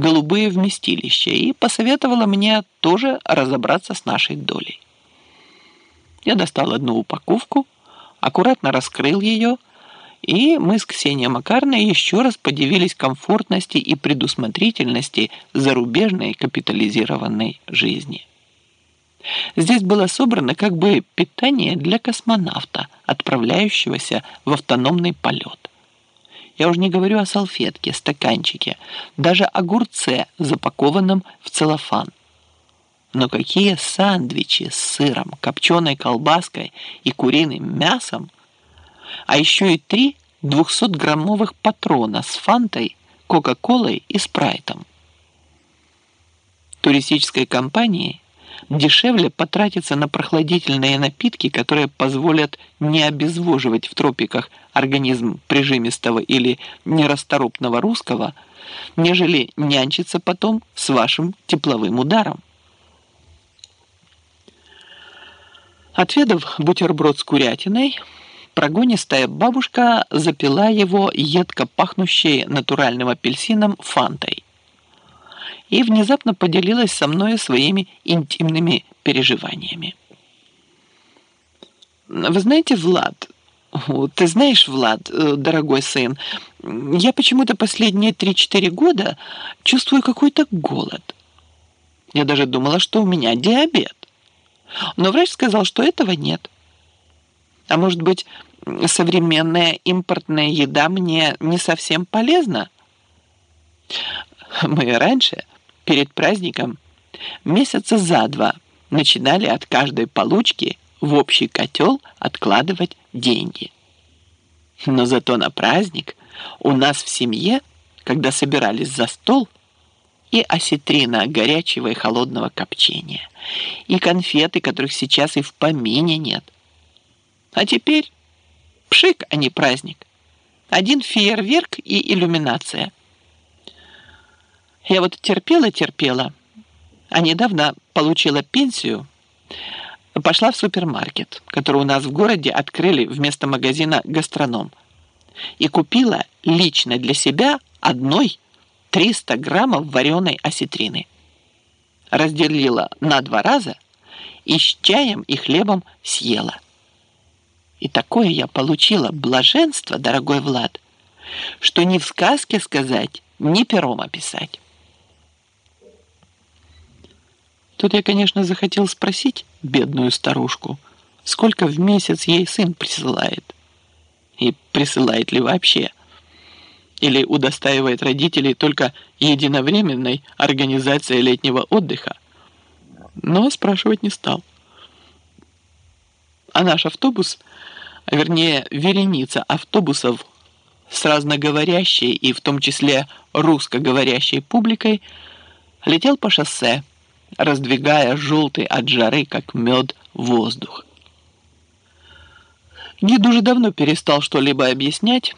голубые вместилища и посоветовала мне тоже разобраться с нашей долей. Я достал одну упаковку, аккуратно раскрыл ее, и мы с Ксенией Макарной еще раз подивились комфортности и предусмотрительности зарубежной капитализированной жизни. Здесь было собрано как бы питание для космонавта, отправляющегося в автономный полет. Я уже не говорю о салфетке, стаканчике, даже огурце, запакованном в целлофан. Но какие сандвичи с сыром, копченой колбаской и куриным мясом, а еще и три 200-граммовых патрона с фантой, кока-колой и спрайтом. Туристической компании дешевле потратиться на прохладительные напитки, которые позволят не обезвоживать в тропиках организм прижимистого или нерасторопного русского, нежели нянчиться потом с вашим тепловым ударом. Отведав бутерброд с курятиной, прогонистая бабушка запила его едко пахнущей натуральным апельсином фантой и внезапно поделилась со мной своими интимными переживаниями. «Вы знаете, Влад, ты знаешь, Влад, э, дорогой сын, я почему-то последние 3-4 года чувствую какой-то голод. Я даже думала, что у меня диабет. Но врач сказал, что этого нет. А может быть, современная импортная еда мне не совсем полезна? Мы раньше перед праздником месяца за два начинали от каждой получки в общий котел откладывать деньги. Но зато на праздник у нас в семье, когда собирались за стол, и осетрина горячего и холодного копчения, и конфеты, которых сейчас и в помине нет. А теперь пшик, а не праздник. Один фейерверк и иллюминация. Я вот терпела-терпела, а недавно получила пенсию, пошла в супермаркет, который у нас в городе открыли вместо магазина «Гастроном», и купила лично для себя одной 300 граммов вареной осетрины. Разделила на два раза и с чаем и хлебом съела. И такое я получила блаженство, дорогой Влад, что ни в сказке сказать, ни пером описать. Тут я, конечно, захотел спросить бедную старушку, сколько в месяц ей сын присылает. И присылает ли вообще. Или удостаивает родителей только единовременной организацией летнего отдыха. Но спрашивать не стал. А наш автобус, вернее вереница автобусов с разноговорящей и в том числе русскоговорящей публикой, летел по шоссе, раздвигая желтый от жары, как мед, воздух. Гид уже давно перестал что-либо объяснять,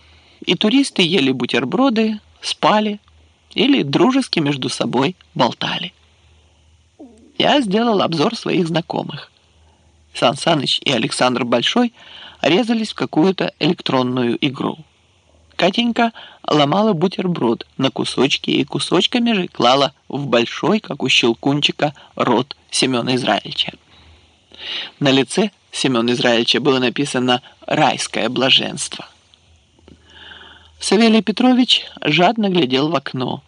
и туристы ели бутерброды, спали или дружески между собой болтали. Я сделал обзор своих знакомых. Сан Саныч и Александр Большой резались в какую-то электронную игру. Катенька ломала бутерброд на кусочки и кусочками же клала в большой, как у щелкунчика, рот Семена Израильевича. На лице Семена Израильевича было написано «Райское блаженство». Савелий Петрович жадно глядел в окно,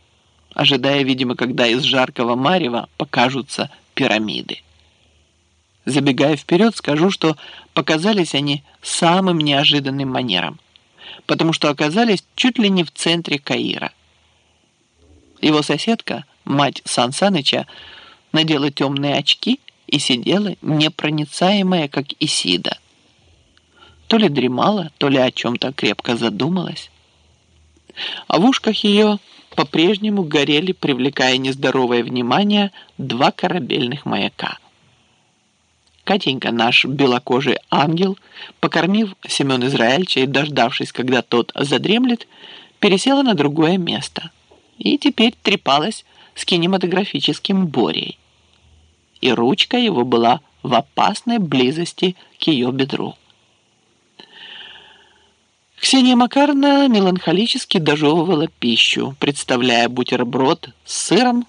ожидая, видимо, когда из жаркого марева покажутся пирамиды. Забегая вперед, скажу, что показались они самым неожиданным манером – потому что оказались чуть ли не в центре Каира. Его соседка, мать Сан Саныча, надела темные очки и сидела непроницаемая, как Исида. То ли дремала, то ли о чем-то крепко задумалась. А в ушках ее по-прежнему горели, привлекая нездоровое внимание, два корабельных маяка – Катенька, наш белокожий ангел, покормив Семен Израильевича и дождавшись, когда тот задремлет, пересела на другое место и теперь трепалась с кинематографическим Борей. И ручка его была в опасной близости к ее бедру. Ксения Макаровна меланхолически дожевывала пищу, представляя бутерброд с сыром